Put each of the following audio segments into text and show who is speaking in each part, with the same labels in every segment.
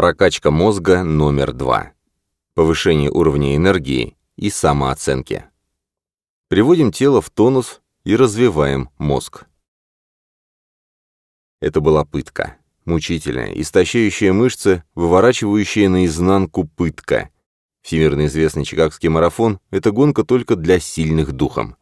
Speaker 1: Прокачка мозга номер два. Повышение уровня энергии и самооценки. Приводим тело в тонус и развиваем мозг. Это была пытка. Мучительная, истощающая мышцы, выворачивающая наизнанку пытка. Всемирно известный чикагский марафон – это гонка только для сильных духом.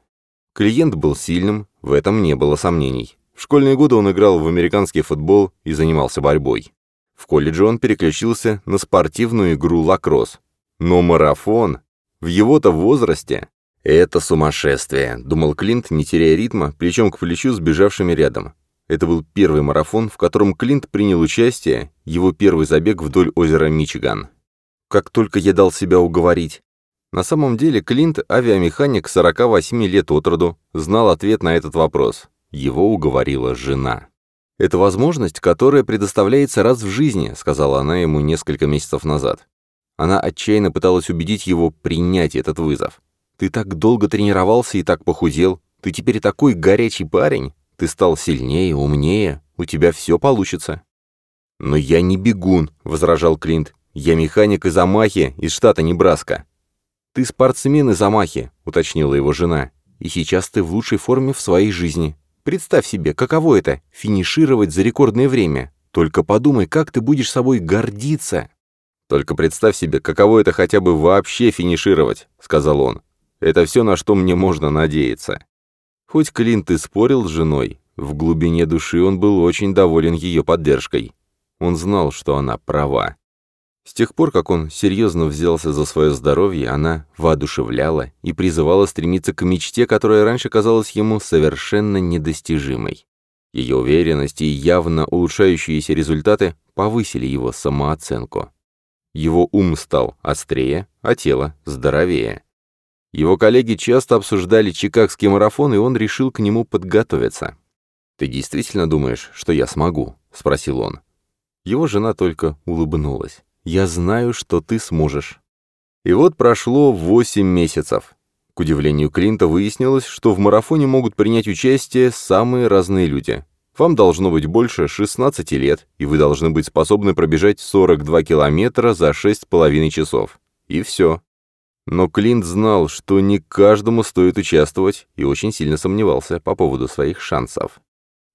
Speaker 1: Клиент был сильным, в этом не было сомнений. В школьные годы он играл в американский футбол и занимался борьбой. В колледже он переключился на спортивную игру лакросс. Но марафон в его-то возрасте — это сумасшествие, думал Клинт, не теряя ритма, плечом к плечу с бежавшими рядом. Это был первый марафон, в котором Клинт принял участие, его первый забег вдоль озера Мичиган. Как только я дал себя уговорить. На самом деле Клинт, авиамеханик 48 лет от роду, знал ответ на этот вопрос. Его уговорила жена. «Это возможность, которая предоставляется раз в жизни», сказала она ему несколько месяцев назад. Она отчаянно пыталась убедить его принять этот вызов. «Ты так долго тренировался и так похудел. Ты теперь такой горячий парень. Ты стал сильнее, умнее. У тебя все получится». «Но я не бегун», — возражал Клинт. «Я механик из Амахи, из штата Небраска». «Ты спортсмен из Амахи», — уточнила его жена. «И сейчас ты в лучшей форме в своей жизни. Представь себе, каково это — финишировать за рекордное время. Только подумай, как ты будешь собой гордиться. «Только представь себе, каково это хотя бы вообще финишировать», — сказал он. «Это все, на что мне можно надеяться». Хоть Клинт и спорил с женой, в глубине души он был очень доволен ее поддержкой. Он знал, что она права. С тех пор, как он серьезно взялся за свое здоровье, она воодушевляла и призывала стремиться к мечте, которая раньше казалась ему совершенно недостижимой. Ее уверенность и явно улучшающиеся результаты повысили его самооценку. Его ум стал острее, а тело здоровее. Его коллеги часто обсуждали чикагский марафон, и он решил к нему подготовиться. «Ты действительно думаешь, что я смогу?» — спросил он. Его жена только улыбнулась. Я знаю, что ты сможешь». И вот прошло восемь месяцев. К удивлению Клинта выяснилось, что в марафоне могут принять участие самые разные люди. Вам должно быть больше 16 лет, и вы должны быть способны пробежать 42 километра за 6,5 часов. И все. Но Клинт знал, что не каждому стоит участвовать, и очень сильно сомневался по поводу своих шансов.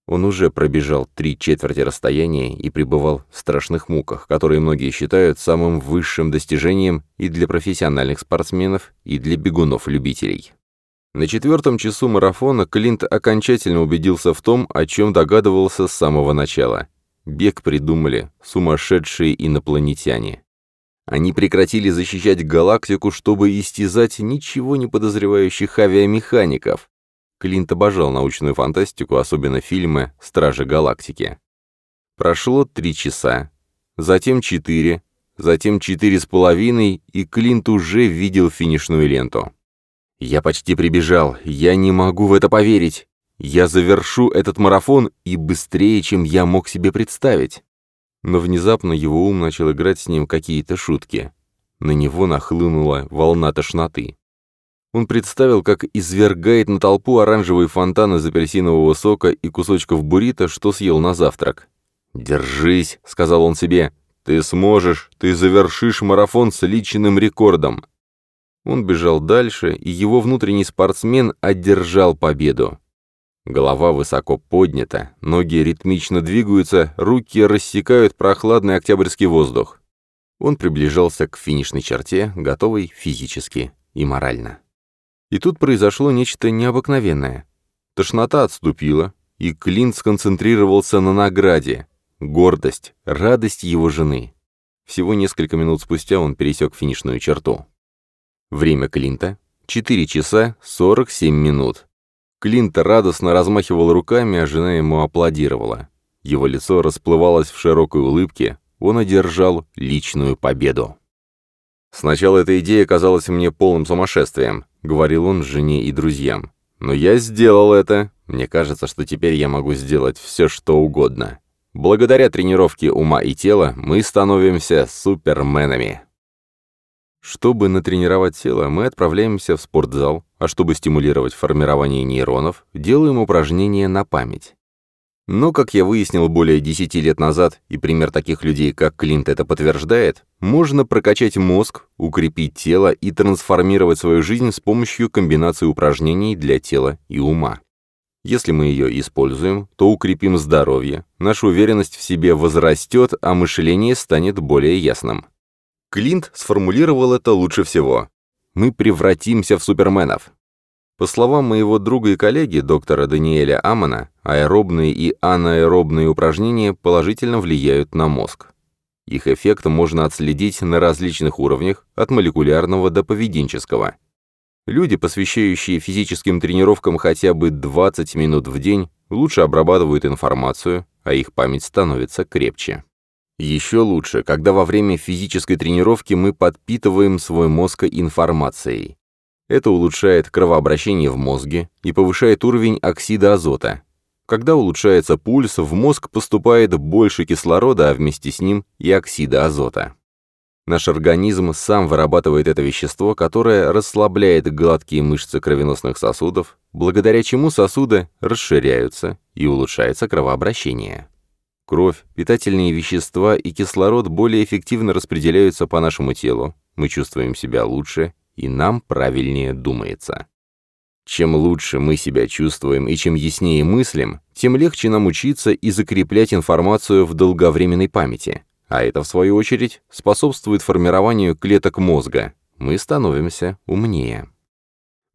Speaker 1: Он уже пробежал три четверти расстояния и пребывал в страшных муках, которые многие считают самым высшим достижением и для профессиональных спортсменов, и для бегунов-любителей. На четвертом часу марафона Клинт окончательно убедился в том, о чем догадывался с самого начала. Бег придумали сумасшедшие инопланетяне. Они прекратили защищать галактику, чтобы истязать ничего не подозревающих авиамехаников, Клинт обожал научную фантастику, особенно фильмы «Стражи галактики». Прошло три часа, затем четыре, затем четыре с половиной, и Клинт уже видел финишную ленту. «Я почти прибежал, я не могу в это поверить. Я завершу этот марафон и быстрее, чем я мог себе представить». Но внезапно его ум начал играть с ним какие-то шутки. На него нахлынула волна тошноты. Он представил, как извергает на толпу оранжевый фонтан из апельсинового сока и кусочков буррито, что съел на завтрак. «Держись», — сказал он себе, — «ты сможешь, ты завершишь марафон с личным рекордом». Он бежал дальше, и его внутренний спортсмен одержал победу. Голова высоко поднята, ноги ритмично двигаются, руки рассекают прохладный октябрьский воздух. Он приближался к финишной черте, готовый физически и морально. И тут произошло нечто необыкновенное. Тошнота отступила, и Клинт сконцентрировался на награде. Гордость, радость его жены. Всего несколько минут спустя он пересек финишную черту. Время Клинта — 4 часа 47 минут. Клинт радостно размахивал руками, а жена ему аплодировала. Его лицо расплывалось в широкой улыбке, он одержал личную победу. Сначала эта идея казалась мне полным сумасшествием, — говорил он жене и друзьям. «Но я сделал это. Мне кажется, что теперь я могу сделать все, что угодно. Благодаря тренировке ума и тела мы становимся суперменами». Чтобы натренировать тело, мы отправляемся в спортзал, а чтобы стимулировать формирование нейронов, делаем упражнения на память. Но, как я выяснил более 10 лет назад, и пример таких людей, как Клинт, это подтверждает, можно прокачать мозг, укрепить тело и трансформировать свою жизнь с помощью комбинации упражнений для тела и ума. Если мы ее используем, то укрепим здоровье, наша уверенность в себе возрастет, а мышление станет более ясным. Клинт сформулировал это лучше всего. Мы превратимся в суперменов. По словам моего друга и коллеги, доктора Даниэля Амона, аэробные и анаэробные упражнения положительно влияют на мозг. Их эффект можно отследить на различных уровнях, от молекулярного до поведенческого. Люди, посвящающие физическим тренировкам хотя бы 20 минут в день, лучше обрабатывают информацию, а их память становится крепче. Еще лучше, когда во время физической тренировки мы подпитываем свой мозг информацией. Это улучшает кровообращение в мозге и повышает уровень оксида азота. Когда улучшается пульс, в мозг поступает больше кислорода, а вместе с ним и оксида азота. Наш организм сам вырабатывает это вещество, которое расслабляет гладкие мышцы кровеносных сосудов, благодаря чему сосуды расширяются и улучшается кровообращение. Кровь, питательные вещества и кислород более эффективно распределяются по нашему телу, мы чувствуем себя лучше и нам правильнее думается. Чем лучше мы себя чувствуем и чем яснее мыслим, тем легче нам учиться и закреплять информацию в долговременной памяти. А это, в свою очередь, способствует формированию клеток мозга. Мы становимся умнее.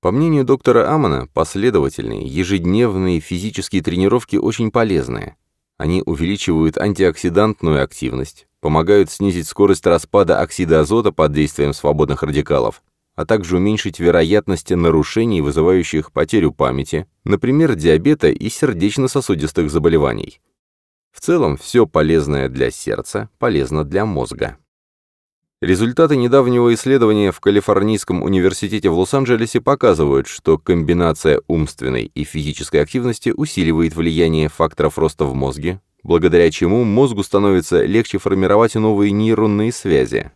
Speaker 1: По мнению доктора Амона, последовательные, ежедневные физические тренировки очень полезны. Они увеличивают антиоксидантную активность, помогают снизить скорость распада оксида азота под действием свободных радикалов, а также уменьшить вероятность нарушений, вызывающих потерю памяти, например, диабета и сердечно-сосудистых заболеваний. В целом, все полезное для сердца полезно для мозга. Результаты недавнего исследования в Калифорнийском университете в Лос-Анджелесе показывают, что комбинация умственной и физической активности усиливает влияние факторов роста в мозге, благодаря чему мозгу становится легче формировать новые нейронные связи.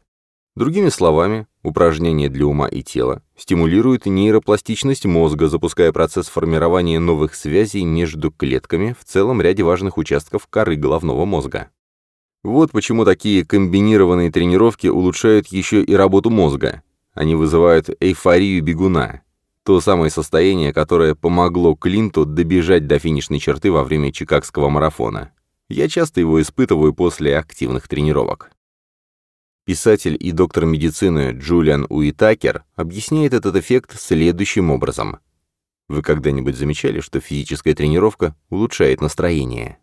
Speaker 1: Другими словами, упражнения для ума и тела стимулируют нейропластичность мозга, запуская процесс формирования новых связей между клетками в целом ряде важных участков коры головного мозга. Вот почему такие комбинированные тренировки улучшают еще и работу мозга. Они вызывают эйфорию бегуна. То самое состояние, которое помогло Клинту добежать до финишной черты во время чикагского марафона. Я часто его испытываю после активных тренировок. Писатель и доктор медицины Джулиан Уитакер объясняет этот эффект следующим образом. Вы когда-нибудь замечали, что физическая тренировка улучшает настроение?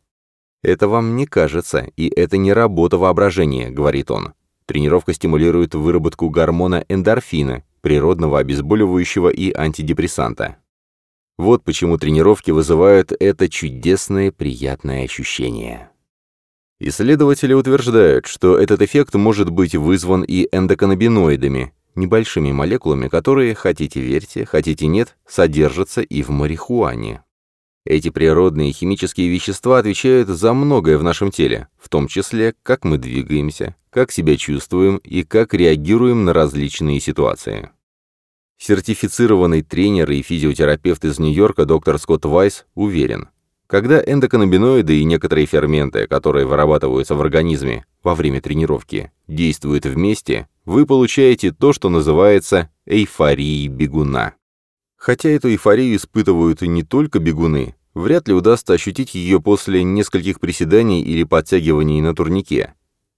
Speaker 1: Это вам не кажется, и это не работа воображения, говорит он. Тренировка стимулирует выработку гормона эндорфина, природного обезболивающего и антидепрессанта. Вот почему тренировки вызывают это чудесное приятное ощущение. Исследователи утверждают, что этот эффект может быть вызван и эндоканнабиноидами, небольшими молекулами, которые, хотите верьте, хотите нет, содержатся и в марихуане. Эти природные химические вещества отвечают за многое в нашем теле, в том числе, как мы двигаемся, как себя чувствуем и как реагируем на различные ситуации. Сертифицированный тренер и физиотерапевт из Нью-Йорка доктор Скотт Вайс уверен, когда эндоканнабиноиды и некоторые ферменты, которые вырабатываются в организме во время тренировки, действуют вместе, вы получаете то, что называется эйфорией бегуна. Хотя эту эйфорию испытывают не только бегуны, вряд ли удастся ощутить ее после нескольких приседаний или подтягиваний на турнике.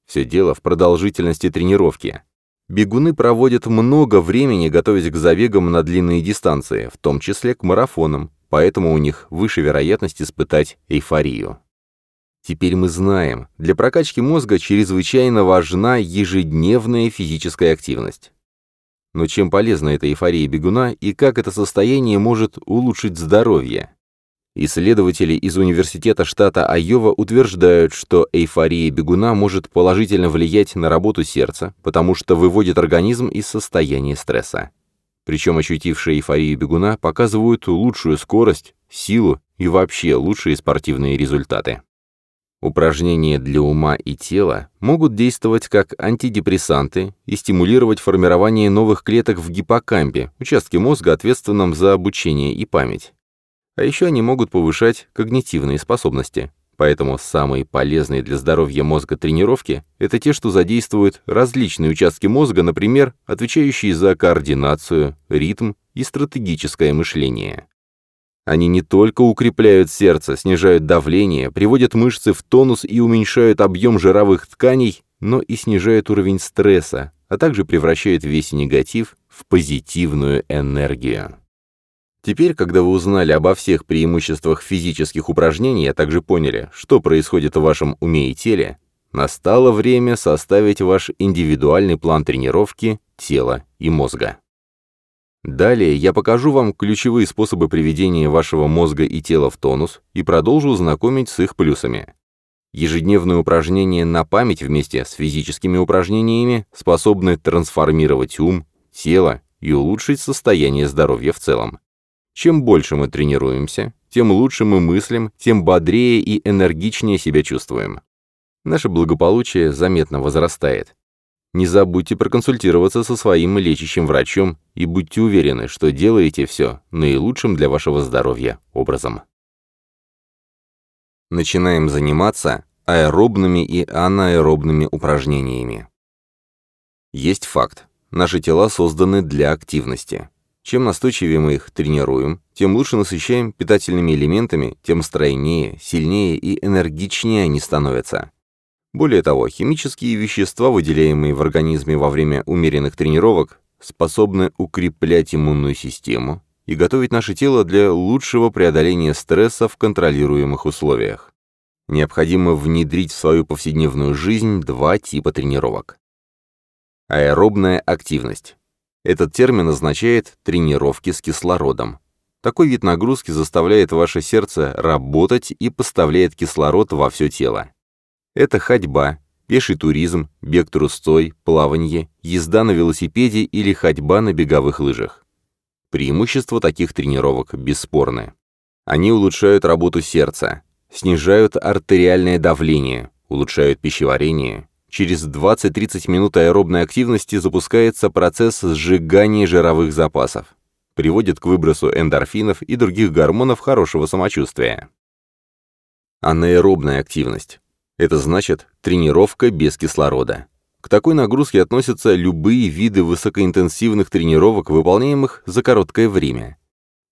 Speaker 1: Все дело в продолжительности тренировки. Бегуны проводят много времени, готовясь к забегам на длинные дистанции, в том числе к марафонам, поэтому у них выше вероятность испытать эйфорию. Теперь мы знаем, для прокачки мозга чрезвычайно важна ежедневная физическая активность. Но чем полезна эта эйфория бегуна и как это состояние может улучшить здоровье? Исследователи из университета штата Айова утверждают, что эйфория бегуна может положительно влиять на работу сердца, потому что выводит организм из состояния стресса. Причем ощутившие эйфорию бегуна показывают лучшую скорость, силу и вообще лучшие спортивные результаты. Упражнения для ума и тела могут действовать как антидепрессанты и стимулировать формирование новых клеток в гиппокампе, участке мозга, ответственном за обучение и память. А еще они могут повышать когнитивные способности. Поэтому самые полезные для здоровья мозга тренировки – это те, что задействуют различные участки мозга, например, отвечающие за координацию, ритм и стратегическое мышление. Они не только укрепляют сердце, снижают давление, приводят мышцы в тонус и уменьшают объем жировых тканей, но и снижают уровень стресса, а также превращают весь негатив в позитивную энергию. Теперь, когда вы узнали обо всех преимуществах физических упражнений, а также поняли, что происходит в вашем уме и теле, настало время составить ваш индивидуальный план тренировки тела и мозга. Далее я покажу вам ключевые способы приведения вашего мозга и тела в тонус и продолжу знакомить с их плюсами. Ежедневные упражнения на память вместе с физическими упражнениями способны трансформировать ум, тело и улучшить состояние здоровья в целом. Чем больше мы тренируемся, тем лучше мы мыслим, тем бодрее и энергичнее себя чувствуем. Наше благополучие заметно возрастает. Не забудьте проконсультироваться со своим лечащим врачом и будьте уверены, что делаете все наилучшим для вашего здоровья образом. Начинаем заниматься аэробными и анаэробными упражнениями. Есть факт. Наши тела созданы для активности. Чем настойчивее мы их тренируем, тем лучше насыщаем питательными элементами, тем стройнее, сильнее и энергичнее они становятся. Более того, химические вещества, выделяемые в организме во время умеренных тренировок, способны укреплять иммунную систему и готовить наше тело для лучшего преодоления стресса в контролируемых условиях. Необходимо внедрить в свою повседневную жизнь два типа тренировок. Аэробная активность. Этот термин означает «тренировки с кислородом». Такой вид нагрузки заставляет ваше сердце работать и поставляет кислород во все тело. Это ходьба, пеший туризм, бег трусцой, плавание, езда на велосипеде или ходьба на беговых лыжах. Преимущества таких тренировок бесспорны. Они улучшают работу сердца, снижают артериальное давление, улучшают пищеварение, Через 20-30 минут аэробной активности запускается процесс сжигания жировых запасов. Приводит к выбросу эндорфинов и других гормонов хорошего самочувствия. Анаэробная активность. Это значит тренировка без кислорода. К такой нагрузке относятся любые виды высокоинтенсивных тренировок, выполняемых за короткое время.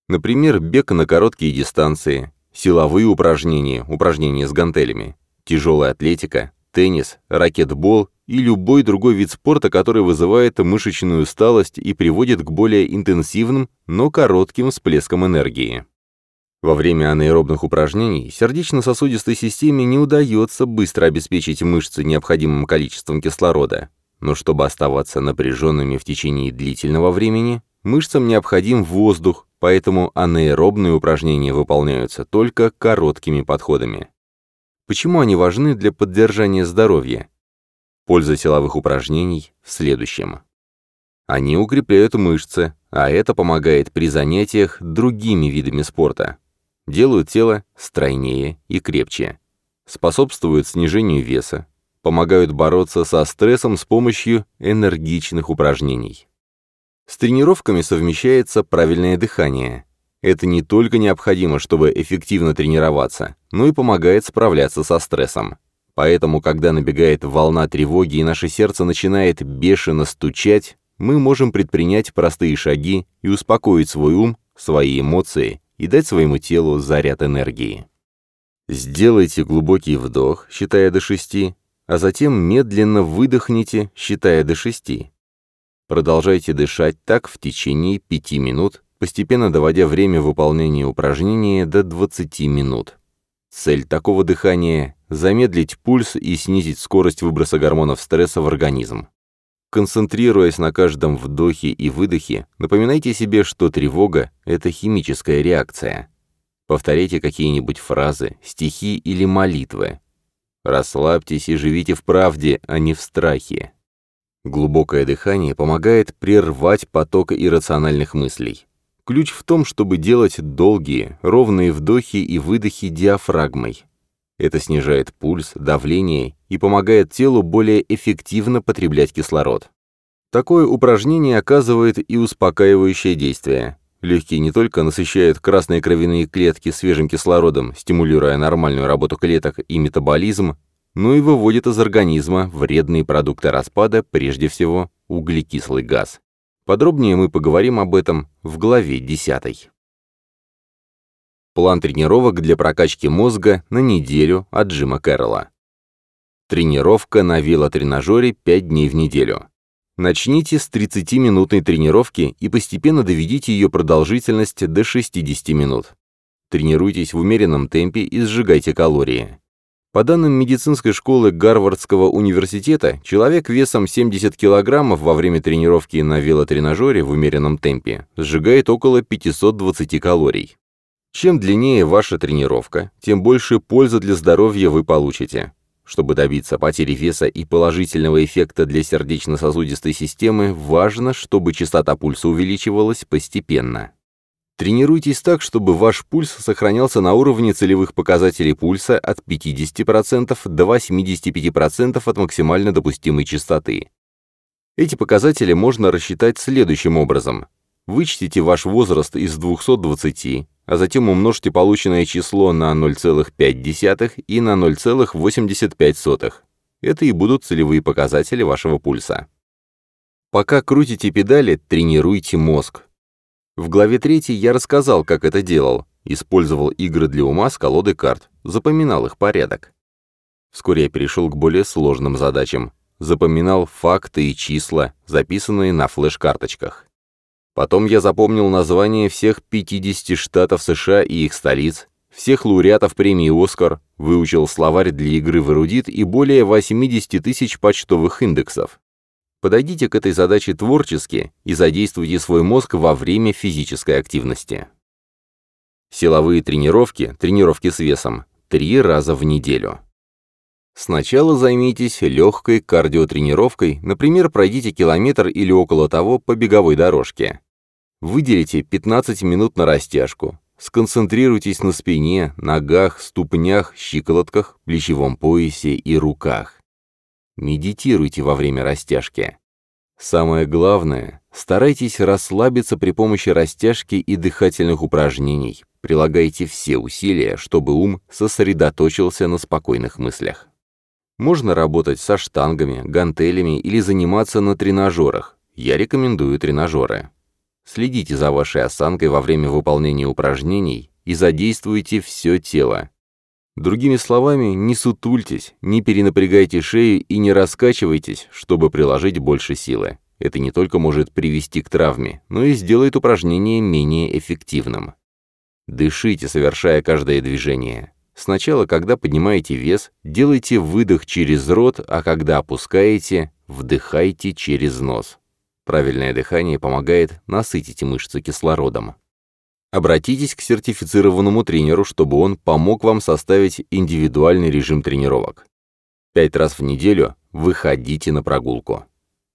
Speaker 1: Например, бег на короткие дистанции, силовые упражнения, упражнения с гантелями, тяжелая атлетика, теннис, ракетбол и любой другой вид спорта, который вызывает мышечную усталость и приводит к более интенсивным, но коротким всплескам энергии. Во время анаэробных упражнений сердечно-сосудистой системе не удается быстро обеспечить мышцы необходимым количеством кислорода, но чтобы оставаться напряженными в течение длительного времени, мышцам необходим воздух, поэтому анаэробные упражнения выполняются только короткими подходами. Почему они важны для поддержания здоровья? Польза силовых упражнений в следующем. Они укрепляют мышцы, а это помогает при занятиях другими видами спорта. Делают тело стройнее и крепче. Способствуют снижению веса, помогают бороться со стрессом с помощью энергичных упражнений. С тренировками совмещается правильное дыхание. Это не только необходимо, чтобы эффективно тренироваться, но и помогает справляться со стрессом. Поэтому, когда набегает волна тревоги и наше сердце начинает бешено стучать, мы можем предпринять простые шаги и успокоить свой ум, свои эмоции и дать своему телу заряд энергии. Сделайте глубокий вдох, считая до шести, а затем медленно выдохните, считая до шести. Продолжайте дышать так в течение пяти минут, постепенно доводя время выполнения упражнения до 20 минут. Цель такого дыхания – замедлить пульс и снизить скорость выброса гормонов стресса в организм. Концентрируясь на каждом вдохе и выдохе, напоминайте себе, что тревога – это химическая реакция. Повторяйте какие-нибудь фразы, стихи или молитвы. Расслабьтесь и живите в правде, а не в страхе. Глубокое дыхание помогает прервать поток иррациональных мыслей. Ключ в том, чтобы делать долгие, ровные вдохи и выдохи диафрагмой. Это снижает пульс, давление и помогает телу более эффективно потреблять кислород. Такое упражнение оказывает и успокаивающее действие. Легкие не только насыщают красные кровяные клетки свежим кислородом, стимулируя нормальную работу клеток и метаболизм, но и выводят из организма вредные продукты распада, прежде всего углекислый газ. Подробнее мы поговорим об этом в главе 10. План тренировок для прокачки мозга на неделю от Джима Кэрролла. Тренировка на велотренажере 5 дней в неделю. Начните с 30-минутной тренировки и постепенно доведите ее продолжительность до 60 минут. Тренируйтесь в умеренном темпе и сжигайте калории. По данным медицинской школы Гарвардского университета, человек весом 70 кг во время тренировки на велотренажере в умеренном темпе сжигает около 520 калорий. Чем длиннее ваша тренировка, тем больше пользы для здоровья вы получите. Чтобы добиться потери веса и положительного эффекта для сердечно-сосудистой системы, важно, чтобы частота пульса увеличивалась постепенно. Тренируйтесь так, чтобы ваш пульс сохранялся на уровне целевых показателей пульса от 50% до 85% от максимально допустимой частоты. Эти показатели можно рассчитать следующим образом. Вычтите ваш возраст из 220, а затем умножьте полученное число на 0,5 и на 0,85. Это и будут целевые показатели вашего пульса. Пока крутите педали, тренируйте мозг. В главе 3 я рассказал, как это делал. Использовал игры для ума с колодой карт, запоминал их порядок. Вскоре я перешел к более сложным задачам. Запоминал факты и числа, записанные на флеш-карточках. Потом я запомнил названия всех 50 штатов США и их столиц, всех лауреатов премии «Оскар», выучил словарь для игры в эрудит и более 80 тысяч почтовых индексов. Подойдите к этой задаче творчески и задействуйте свой мозг во время физической активности. Силовые тренировки, тренировки с весом, три раза в неделю. Сначала займитесь легкой кардиотренировкой, например, пройдите километр или около того по беговой дорожке. Выделите 15 минут на растяжку. Сконцентрируйтесь на спине, ногах, ступнях, щиколотках, плечевом поясе и руках. Медитируйте во время растяжки. Самое главное, старайтесь расслабиться при помощи растяжки и дыхательных упражнений. Прилагайте все усилия, чтобы ум сосредоточился на спокойных мыслях. Можно работать со штангами, гантелями или заниматься на тренажерах. Я рекомендую тренажеры. Следите за вашей осанкой во время выполнения упражнений и задействуйте все тело. Другими словами, не сутультесь, не перенапрягайте шею и не раскачивайтесь, чтобы приложить больше силы. Это не только может привести к травме, но и сделает упражнение менее эффективным. Дышите, совершая каждое движение. Сначала, когда поднимаете вес, делайте выдох через рот, а когда опускаете, вдыхайте через нос. Правильное дыхание помогает насытить мышцы кислородом. Обратитесь к сертифицированному тренеру, чтобы он помог вам составить индивидуальный режим тренировок. Пять раз в неделю выходите на прогулку.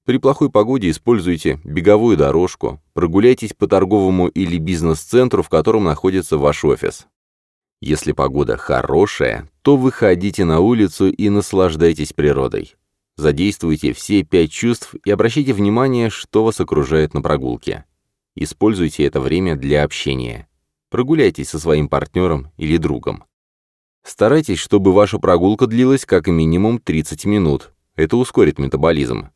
Speaker 1: При плохой погоде используйте беговую дорожку, прогуляйтесь по торговому или бизнес-центру, в котором находится ваш офис. Если погода хорошая, то выходите на улицу и наслаждайтесь природой. Задействуйте все пять чувств и обращайте внимание, что вас окружает на прогулке. Используйте это время для общения. Прогуляйтесь со своим партнером или другом. Старайтесь, чтобы ваша прогулка длилась как минимум 30 минут. Это ускорит метаболизм.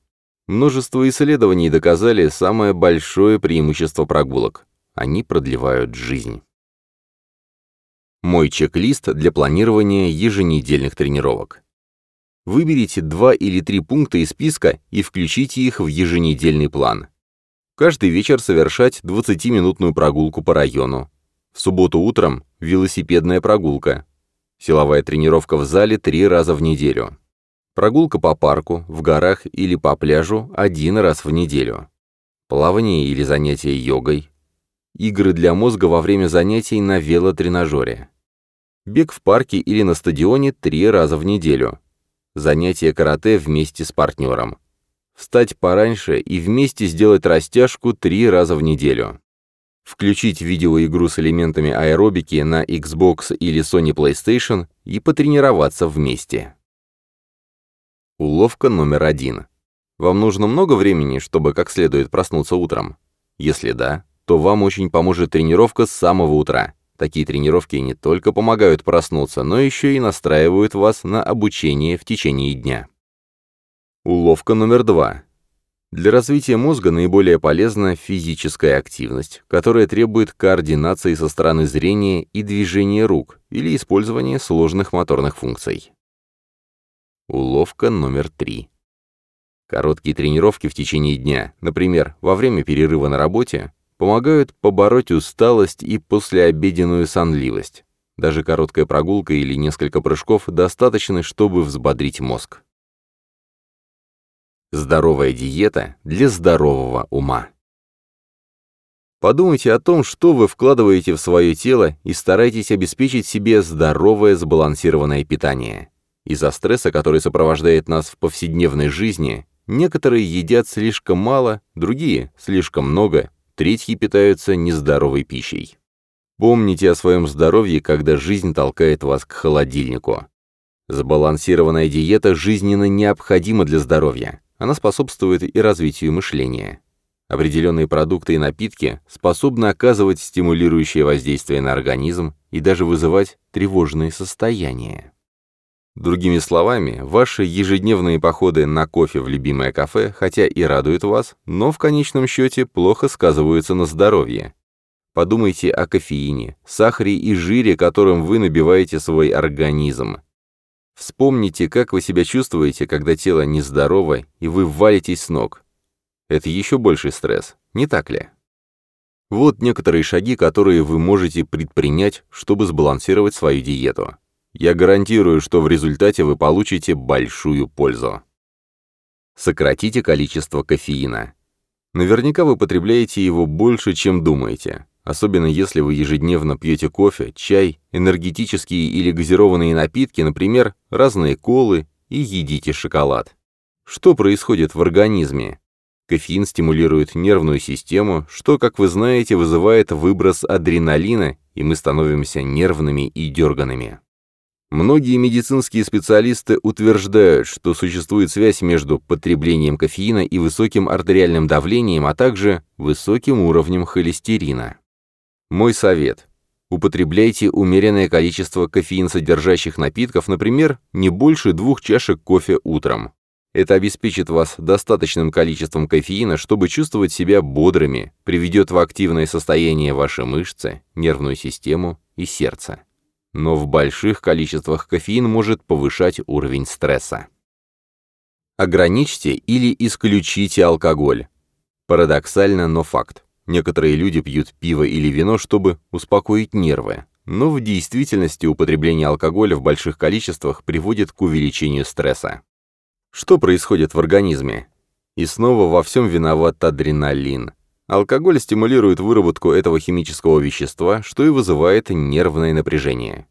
Speaker 1: Множество исследований доказали самое большое преимущество прогулок. Они продлевают жизнь. Мой чек-лист для планирования еженедельных тренировок. Выберите два или три пункта из списка и включите их в еженедельный план. Каждый вечер совершать 20-минутную прогулку по району. В субботу утром – велосипедная прогулка. Силовая тренировка в зале три раза в неделю. Прогулка по парку, в горах или по пляжу один раз в неделю. Плавание или занятие йогой. Игры для мозга во время занятий на велотренажере. Бег в парке или на стадионе три раза в неделю. Занятие карате вместе с партнером. Встать пораньше и вместе сделать растяжку три раза в неделю. Включить видеоигру с элементами аэробики на Xbox или Sony PlayStation и потренироваться вместе. Уловка номер один. Вам нужно много времени, чтобы как следует проснуться утром? Если да, то вам очень поможет тренировка с самого утра. Такие тренировки не только помогают проснуться, но еще и настраивают вас на обучение в течение дня. Уловка номер два. Для развития мозга наиболее полезна физическая активность, которая требует координации со стороны зрения и движения рук или использования сложных моторных функций. Уловка номер три. Короткие тренировки в течение дня, например, во время перерыва на работе, помогают побороть усталость и послеобеденную сонливость. Даже короткая прогулка или несколько прыжков достаточно, чтобы взбодрить мозг. Здоровая диета для здорового ума. Подумайте о том, что вы вкладываете в свое тело и старайтесь обеспечить себе здоровое сбалансированное питание. Из-за стресса, который сопровождает нас в повседневной жизни, некоторые едят слишком мало, другие – слишком много, третьи питаются нездоровой пищей. Помните о своем здоровье, когда жизнь толкает вас к холодильнику. Сбалансированная диета жизненно необходима для здоровья. Она способствует и развитию мышления. Определенные продукты и напитки способны оказывать стимулирующее воздействие на организм и даже вызывать тревожные состояния. Другими словами, ваши ежедневные походы на кофе в любимое кафе, хотя и радуют вас, но в конечном счете плохо сказываются на здоровье. Подумайте о кофеине, сахаре и жире, которым вы набиваете свой организм. Вспомните, как вы себя чувствуете, когда тело нездорово, и вы валитесь с ног. Это еще больший стресс, не так ли? Вот некоторые шаги, которые вы можете предпринять, чтобы сбалансировать свою диету. Я гарантирую, что в результате вы получите большую пользу. Сократите количество кофеина. Наверняка вы потребляете его больше, чем думаете, особенно если вы ежедневно пьете кофе, чай, энергетические или газированные напитки, например, разные колы и едите шоколад. Что происходит в организме? Кофеин стимулирует нервную систему, что, как вы знаете, вызывает выброс адреналина, и мы становимся нервными и дерганными. Многие медицинские специалисты утверждают, что существует связь между потреблением кофеина и высоким артериальным давлением, а также высоким уровнем холестерина. Мой совет. Употребляйте умеренное количество кофеин-содержащих напитков, например, не больше двух чашек кофе утром. Это обеспечит вас достаточным количеством кофеина, чтобы чувствовать себя бодрыми, приведет в активное состояние ваши мышцы, нервную систему и сердце но в больших количествах кофеин может повышать уровень стресса. Ограничьте или исключите алкоголь. Парадоксально, но факт. Некоторые люди пьют пиво или вино, чтобы успокоить нервы, но в действительности употребление алкоголя в больших количествах приводит к увеличению стресса. Что происходит в организме? И снова во всем виноват адреналин. Алкоголь стимулирует выработку этого химического вещества, что и вызывает нервное напряжение.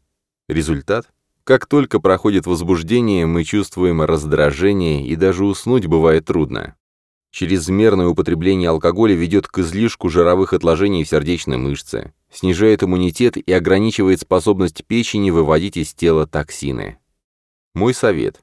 Speaker 1: Результат? Как только проходит возбуждение, мы чувствуем раздражение и даже уснуть бывает трудно. Чрезмерное употребление алкоголя ведет к излишку жировых отложений в сердечной мышце, снижает иммунитет и ограничивает способность печени выводить из тела токсины. Мой совет.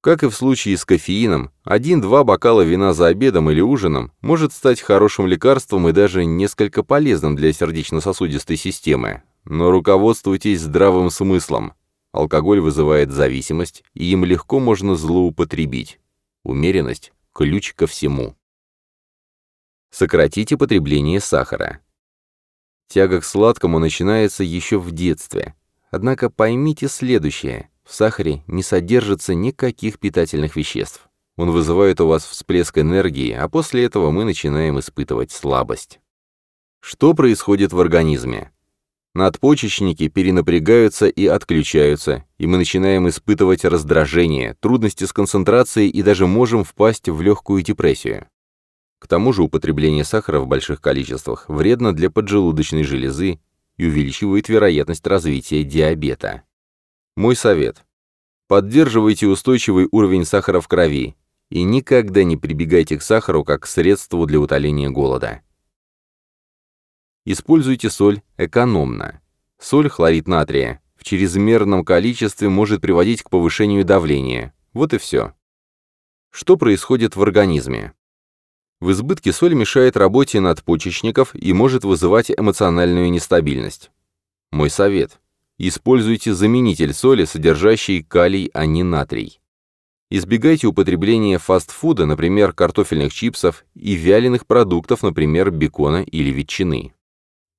Speaker 1: Как и в случае с кофеином, один-два бокала вина за обедом или ужином может стать хорошим лекарством и даже несколько полезным для сердечно-сосудистой системы. Но руководствуйтесь здравым смыслом. Алкоголь вызывает зависимость, и им легко можно злоупотребить. Умеренность – ключ ко всему. Сократите потребление сахара. Тяга к сладкому начинается еще в детстве. Однако поймите следующее. В сахаре не содержится никаких питательных веществ. Он вызывает у вас всплеск энергии, а после этого мы начинаем испытывать слабость. Что происходит в организме? Надпочечники перенапрягаются и отключаются, и мы начинаем испытывать раздражение, трудности с концентрацией и даже можем впасть в легкую депрессию. К тому же употребление сахара в больших количествах вредно для поджелудочной железы и увеличивает вероятность развития диабета. Мой совет. Поддерживайте устойчивый уровень сахара в крови и никогда не прибегайте к сахару как к средству для утоления голода. Используйте соль экономно. Соль, хлорид натрия, в чрезмерном количестве может приводить к повышению давления. Вот и все. Что происходит в организме? В избытке соль мешает работе надпочечников и может вызывать эмоциональную нестабильность. Мой совет. Используйте заменитель соли, содержащий калий, а не натрий. Избегайте употребления фастфуда, например, картофельных чипсов, и вяленых продуктов, например, бекона или ветчины.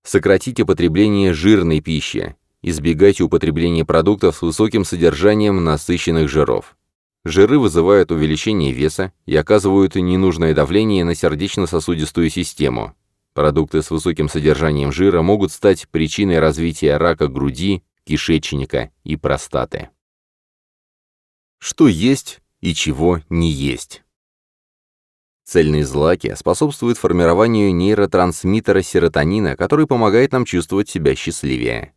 Speaker 1: Сократите потребление жирной пищи. Избегайте употребления продуктов с высоким содержанием насыщенных жиров. Жиры вызывают увеличение веса и оказывают ненужное давление на сердечно-сосудистую систему. Продукты с высоким содержанием жира могут стать причиной развития рака груди, кишечника и простаты. Что есть и чего не есть? Цельные злаки способствуют формированию нейротрансмиттера серотонина, который помогает нам чувствовать себя счастливее.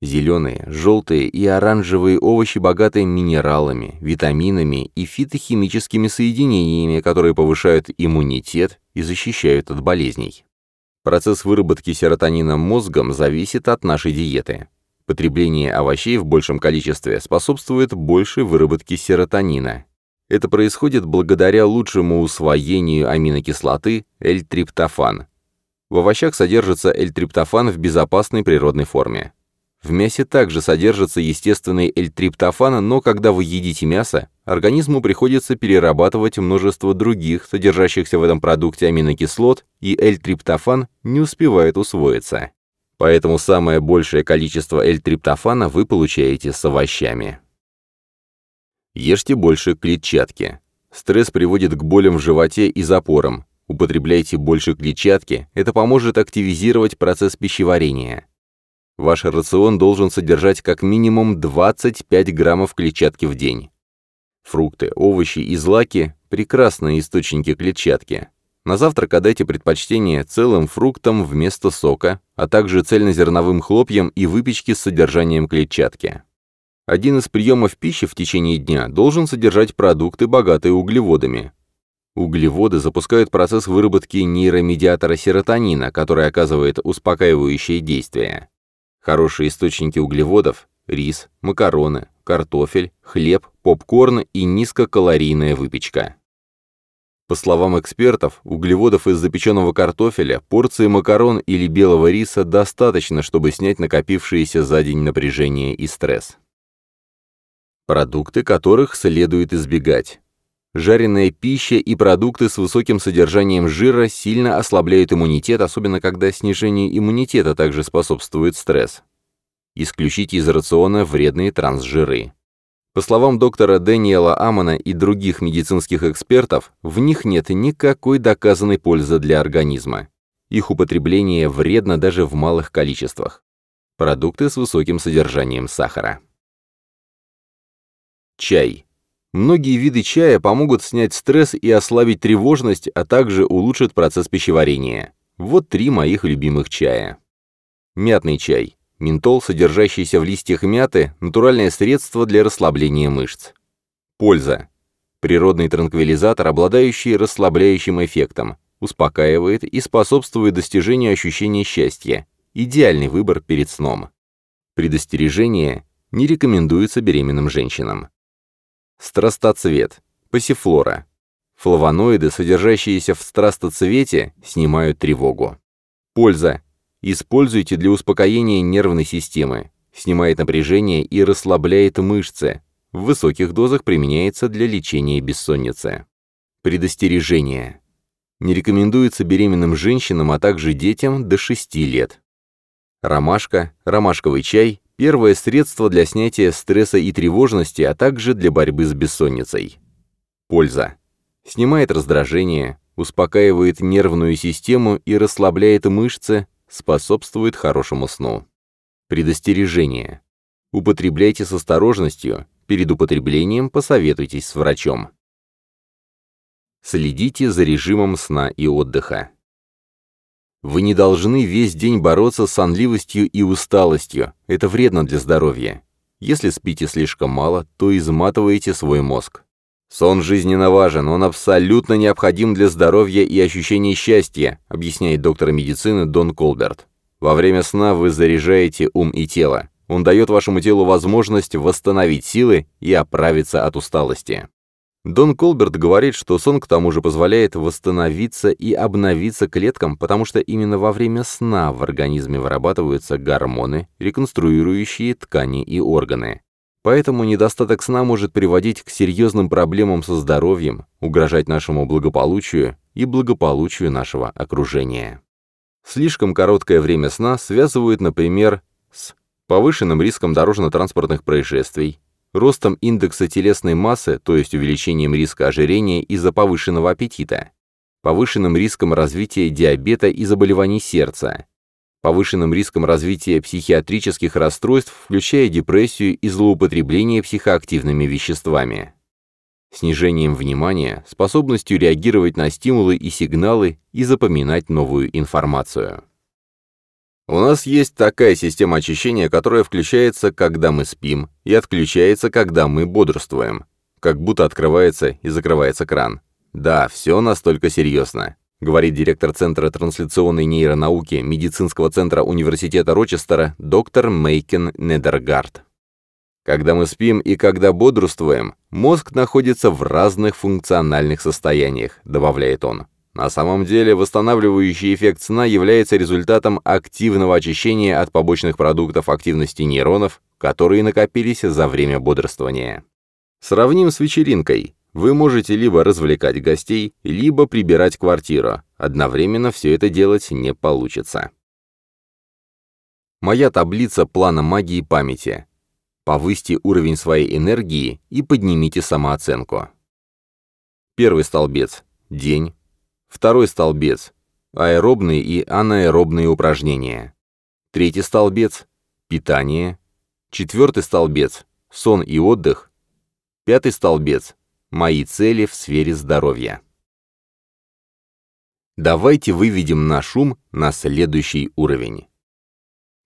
Speaker 1: Зеленые, желтые и оранжевые овощи богаты минералами, витаминами и фитохимическими соединениями, которые повышают иммунитет и защищают от болезней. Процесс выработки серотонина мозгом зависит от нашей диеты. Потребление овощей в большем количестве способствует большей выработке серотонина. Это происходит благодаря лучшему усвоению аминокислоты L-триптофан. В овощах содержится L-триптофан в безопасной природной форме. В мясе также содержится естественный L-триптофан, но когда вы едите мясо, организму приходится перерабатывать множество других, содержащихся в этом продукте аминокислот, и L-триптофан не успевает усвоиться. Поэтому самое большее количество L-триптофана вы получаете с овощами. Ешьте больше клетчатки. Стресс приводит к болям в животе и запорам. Употребляйте больше клетчатки, это поможет активизировать процесс пищеварения. Ваш рацион должен содержать как минимум 25 граммов клетчатки в день. Фрукты, овощи и злаки – прекрасные источники клетчатки. На завтрак отдайте предпочтение целым фруктам вместо сока, а также цельнозерновым хлопьям и выпечке с содержанием клетчатки. Один из приемов пищи в течение дня должен содержать продукты, богатые углеводами. Углеводы запускают процесс выработки нейромедиатора серотонина, который оказывает успокаивающее действие. Хорошие источники углеводов – рис, макароны, картофель, хлеб, попкорн и низкокалорийная выпечка. По словам экспертов, углеводов из запеченного картофеля, порции макарон или белого риса достаточно, чтобы снять накопившиеся за день напряжение и стресс. Продукты, которых следует избегать. Жареная пища и продукты с высоким содержанием жира сильно ослабляют иммунитет, особенно когда снижению иммунитета также способствует стресс. Исключите из рациона вредные трансжиры. По словам доктора Дэниела Амона и других медицинских экспертов, в них нет никакой доказанной пользы для организма. Их употребление вредно даже в малых количествах. Продукты с высоким содержанием сахара. Чай. Многие виды чая помогут снять стресс и ослабить тревожность, а также улучшат процесс пищеварения. Вот три моих любимых чая. Мятный чай. Ментол, содержащийся в листьях мяты, натуральное средство для расслабления мышц. Польза. Природный транквилизатор, обладающий расслабляющим эффектом, успокаивает и способствует достижению ощущения счастья. Идеальный выбор перед сном. Предостережение не рекомендуется беременным женщинам. Страстоцвет. Пассифлора. Флавоноиды, содержащиеся в страстоцвете, снимают тревогу. Польза. Используйте для успокоения нервной системы. Снимает напряжение и расслабляет мышцы. В высоких дозах применяется для лечения бессонницы. Предостережение. Не рекомендуется беременным женщинам, а также детям до 6 лет. Ромашка, ромашковый чай Первое средство для снятия стресса и тревожности, а также для борьбы с бессонницей. Польза. Снимает раздражение, успокаивает нервную систему и расслабляет мышцы, способствует хорошему сну. Предостережение. Употребляйте с осторожностью, перед употреблением посоветуйтесь с врачом. Следите за режимом сна и отдыха. Вы не должны весь день бороться с сонливостью и усталостью. Это вредно для здоровья. Если спите слишком мало, то изматываете свой мозг. Сон жизненно важен, он абсолютно необходим для здоровья и ощущения счастья, объясняет доктор медицины Дон Колберт. Во время сна вы заряжаете ум и тело. Он дает вашему телу возможность восстановить силы и оправиться от усталости. Дон Колберт говорит, что сон к тому же позволяет восстановиться и обновиться клеткам, потому что именно во время сна в организме вырабатываются гормоны, реконструирующие ткани и органы. Поэтому недостаток сна может приводить к серьезным проблемам со здоровьем, угрожать нашему благополучию и благополучию нашего окружения. Слишком короткое время сна связывают, например, с повышенным риском дорожно-транспортных происшествий, ростом индекса телесной массы, то есть увеличением риска ожирения из-за повышенного аппетита, повышенным риском развития диабета и заболеваний сердца, повышенным риском развития психиатрических расстройств, включая депрессию и злоупотребление психоактивными веществами, снижением внимания, способностью реагировать на стимулы и сигналы и запоминать новую информацию. У нас есть такая система очищения, которая включается, когда мы спим, и отключается, когда мы бодрствуем. Как будто открывается и закрывается кран. Да, все настолько серьезно, говорит директор Центра трансляционной нейронауки Медицинского центра Университета Рочестера доктор Мейкен Недергард. Когда мы спим и когда бодрствуем, мозг находится в разных функциональных состояниях, добавляет он. На самом деле, восстанавливающий эффект сна является результатом активного очищения от побочных продуктов активности нейронов, которые накопились за время бодрствования. Сравним с вечеринкой. Вы можете либо развлекать гостей, либо прибирать квартиру. Одновременно все это делать не получится. Моя таблица плана магии памяти. Повысьте уровень своей энергии и поднимите самооценку. Первый столбец – день, Второй столбец – аэробные и анаэробные упражнения. Третий столбец – питание. Четвертый столбец – сон и отдых. Пятый столбец – мои цели в сфере здоровья. Давайте выведем наш ум на следующий уровень.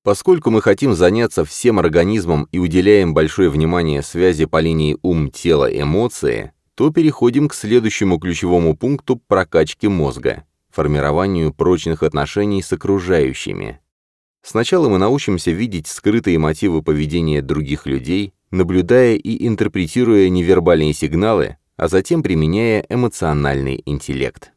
Speaker 1: Поскольку мы хотим заняться всем организмом и уделяем большое внимание связи по линии ум-тело-эмоции, то переходим к следующему ключевому пункту прокачки мозга – формированию прочных отношений с окружающими. Сначала мы научимся видеть скрытые мотивы поведения других людей, наблюдая и интерпретируя невербальные сигналы, а затем применяя эмоциональный интеллект.